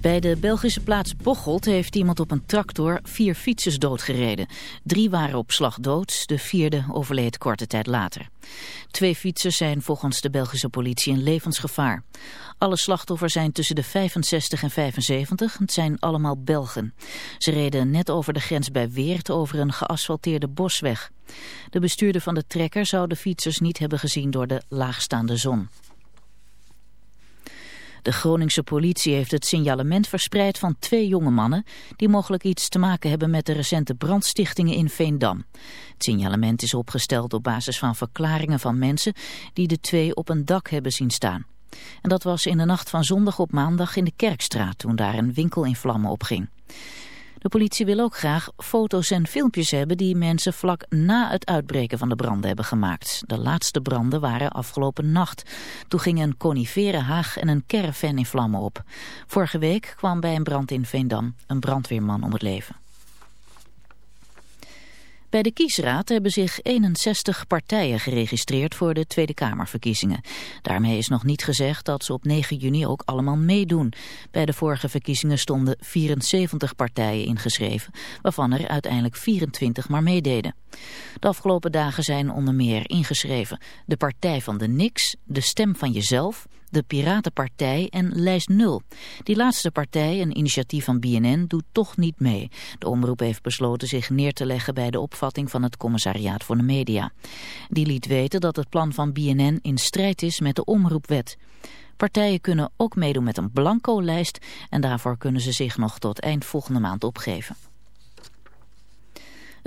Bij de Belgische plaats Bocholt heeft iemand op een tractor vier fietsers doodgereden. Drie waren op slag dood, de vierde overleed korte tijd later. Twee fietsers zijn volgens de Belgische politie in levensgevaar. Alle slachtoffers zijn tussen de 65 en 75, het zijn allemaal Belgen. Ze reden net over de grens bij Weert over een geasfalteerde bosweg. De bestuurder van de trekker zou de fietsers niet hebben gezien door de laagstaande zon. De Groningse politie heeft het signalement verspreid van twee jonge mannen die mogelijk iets te maken hebben met de recente brandstichtingen in Veendam. Het signalement is opgesteld op basis van verklaringen van mensen die de twee op een dak hebben zien staan. En dat was in de nacht van zondag op maandag in de Kerkstraat toen daar een winkel in vlammen opging. De politie wil ook graag foto's en filmpjes hebben die mensen vlak na het uitbreken van de branden hebben gemaakt. De laatste branden waren afgelopen nacht. Toen gingen een conifere haag en een caravan in vlammen op. Vorige week kwam bij een brand in Veendam een brandweerman om het leven. Bij de kiesraad hebben zich 61 partijen geregistreerd voor de Tweede Kamerverkiezingen. Daarmee is nog niet gezegd dat ze op 9 juni ook allemaal meedoen. Bij de vorige verkiezingen stonden 74 partijen ingeschreven, waarvan er uiteindelijk 24 maar meededen. De afgelopen dagen zijn onder meer ingeschreven de Partij van de Niks, de Stem van Jezelf, de Piratenpartij en Lijst Nul. Die laatste partij, een initiatief van BNN, doet toch niet mee. De omroep heeft besloten zich neer te leggen bij de opvatting van het Commissariaat voor de Media. Die liet weten dat het plan van BNN in strijd is met de omroepwet. Partijen kunnen ook meedoen met een blanco lijst en daarvoor kunnen ze zich nog tot eind volgende maand opgeven.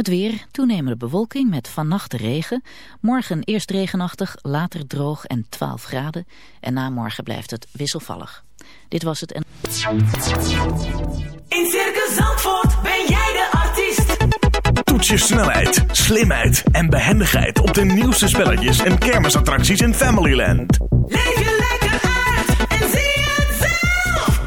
Het weer, toenemende bewolking met vannacht regen. Morgen eerst regenachtig, later droog en 12 graden. En na morgen blijft het wisselvallig. Dit was het en... In Circus Zandvoort ben jij de artiest. Toets je snelheid, slimheid en behendigheid op de nieuwste spelletjes en kermisattracties in Familyland. Leef je lekker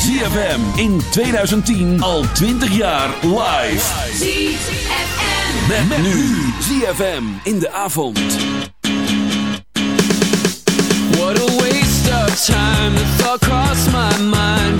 ZFM in 2010 al 20 jaar live. ZFM. Met, nu ZFM in de avond. What a waste of time. Thought crossed my mind,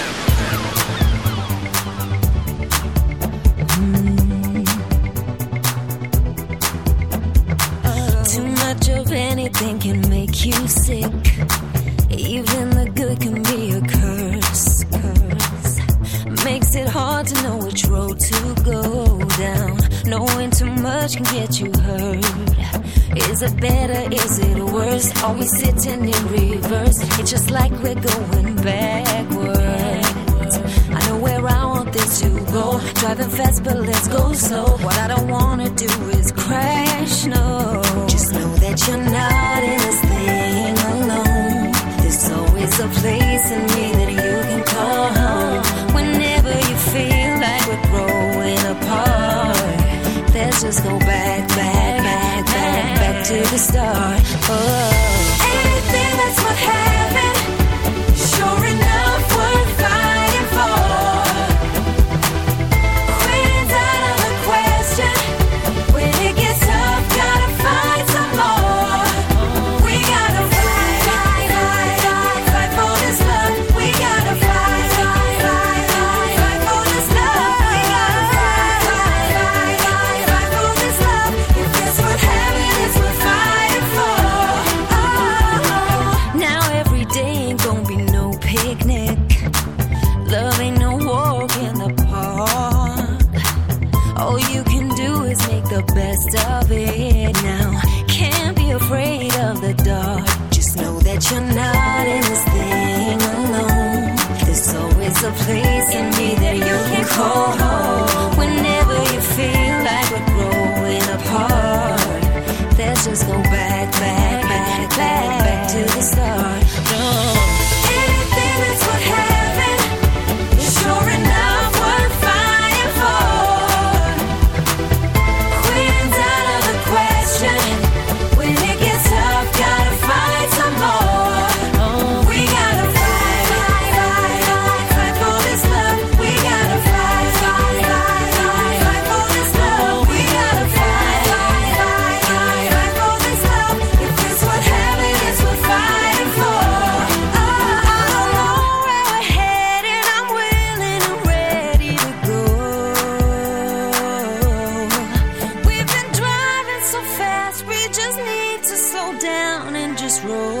road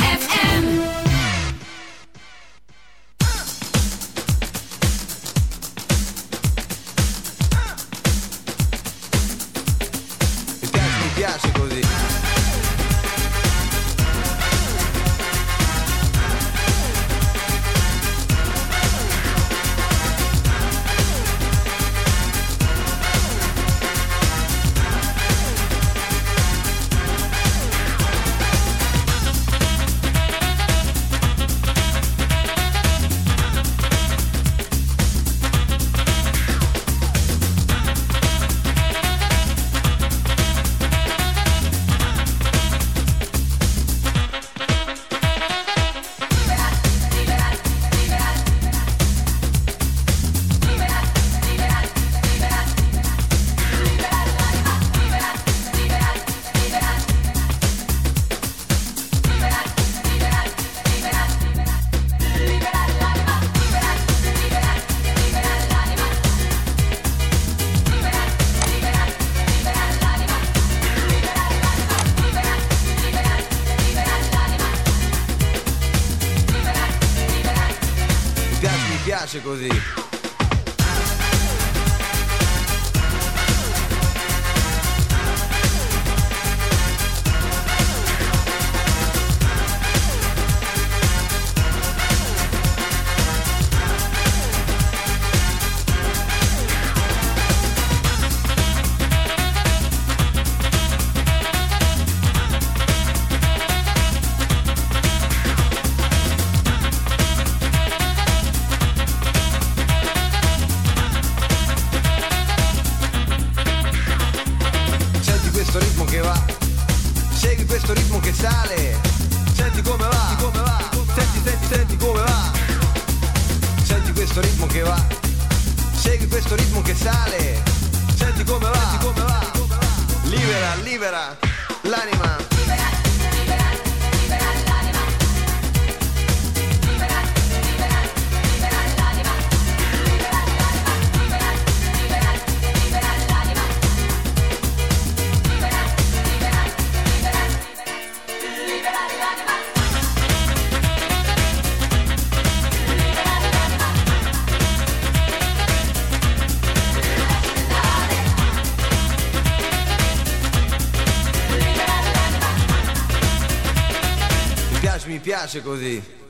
piace così.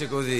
piace così.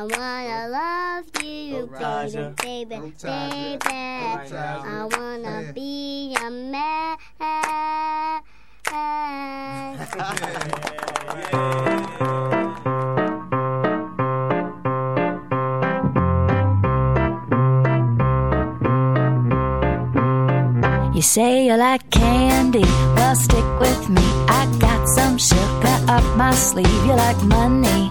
I wanna love you, baby, baby, baby. I wanna be a man. You say you like candy, well stick with me. I got some sugar up my sleeve. You like money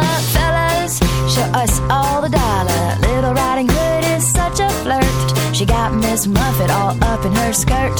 Show us all the dollar. Little Riding Hood is such a flirt. She got Miss Muffet all up in her skirt.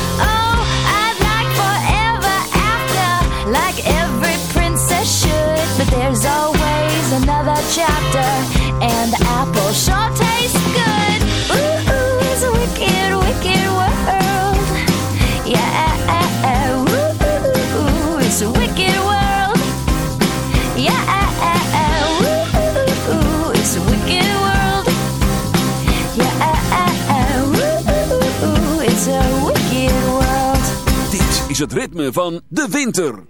Chapter, and the apple sure tastes good. Ooh, ooh, it's a wicked, wicked world. Yeah, ooh, ooh, it's a wicked world. Yeah, ooh, ooh, it's a wicked world. Yeah, ooh, ooh, it's a wicked world. Dit is het ritme van de winter.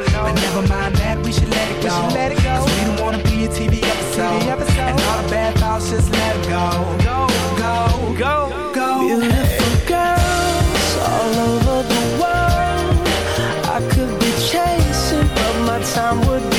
But never mind that, we should let it go. Cause we don't wanna be a TV episode. And all the bad thoughts, just let it go. Go, go, go, go. Beautiful girls all over the world. I could be chasing, but my time would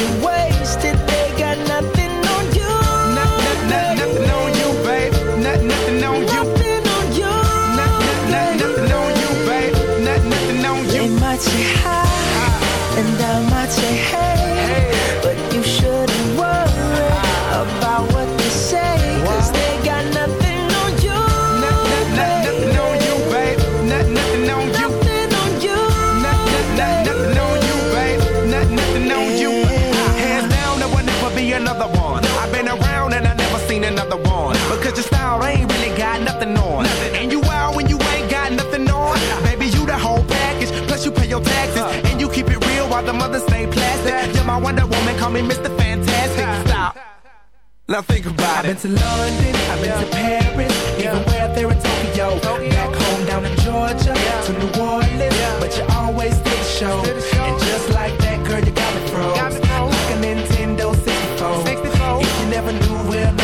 the mothers stay plastic. You're my Wonder Woman, call me Mr. Fantastic. Stop. Now think about it. I've been to London, I've been to Paris, yeah. even where there in Tokyo. Back home down in Georgia, yeah. to New Orleans, but you always did the show. And just like that, girl, you got me froze. Like a Nintendo 64. If you never knew, well,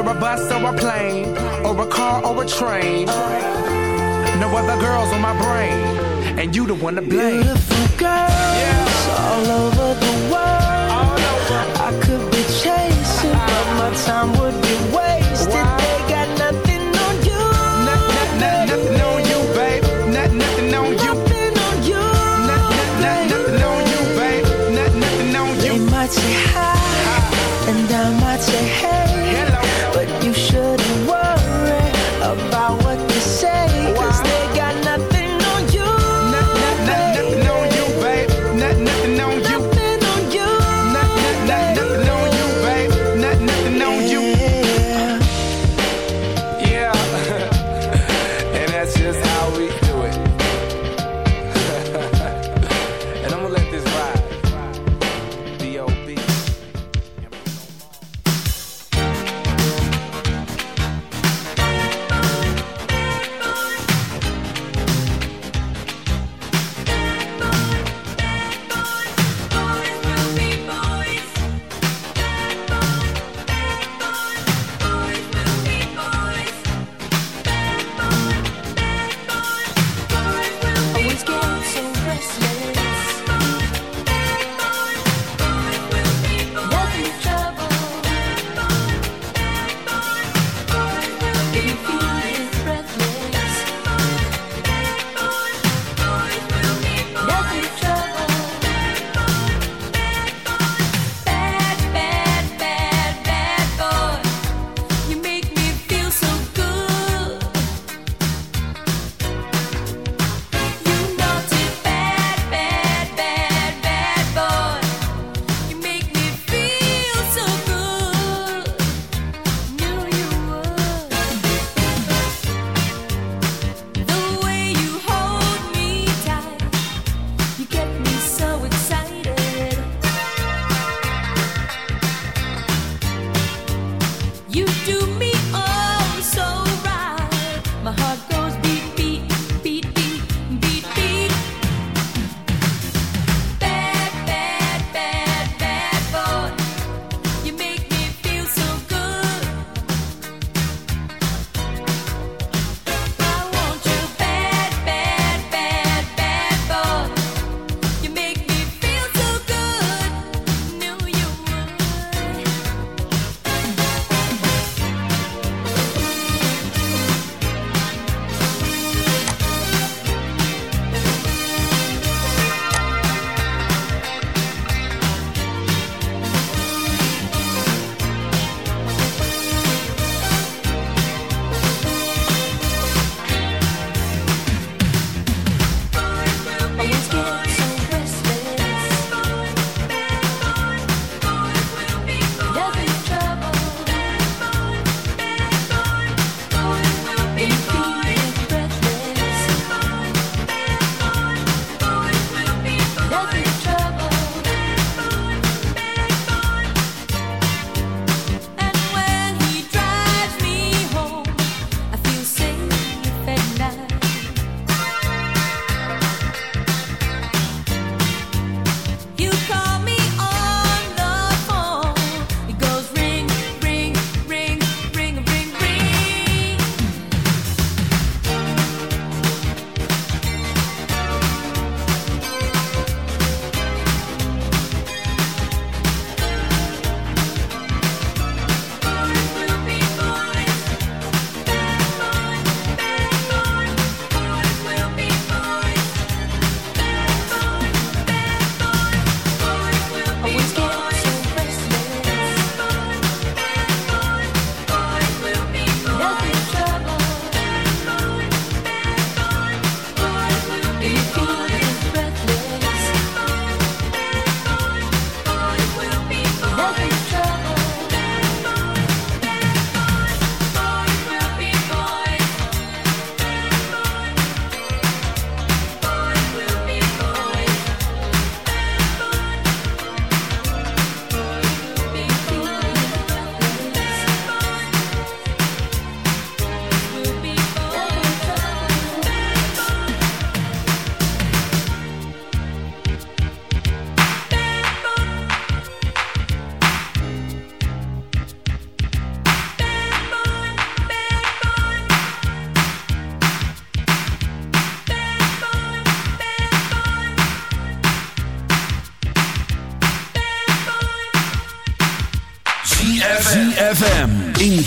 Whether a bus or a plane, or a car or a train. No other girls on my brain, and you the one to blame. Beautiful girls all over the world. I could be chasing, but my time would be wasted. They got nothing on you. Nothing on you, babe. Nothing, nothing on you. Nothing on you. Nothing, nothing on you, babe. Nothing, nothing on you. They might say hi, and I might say hey.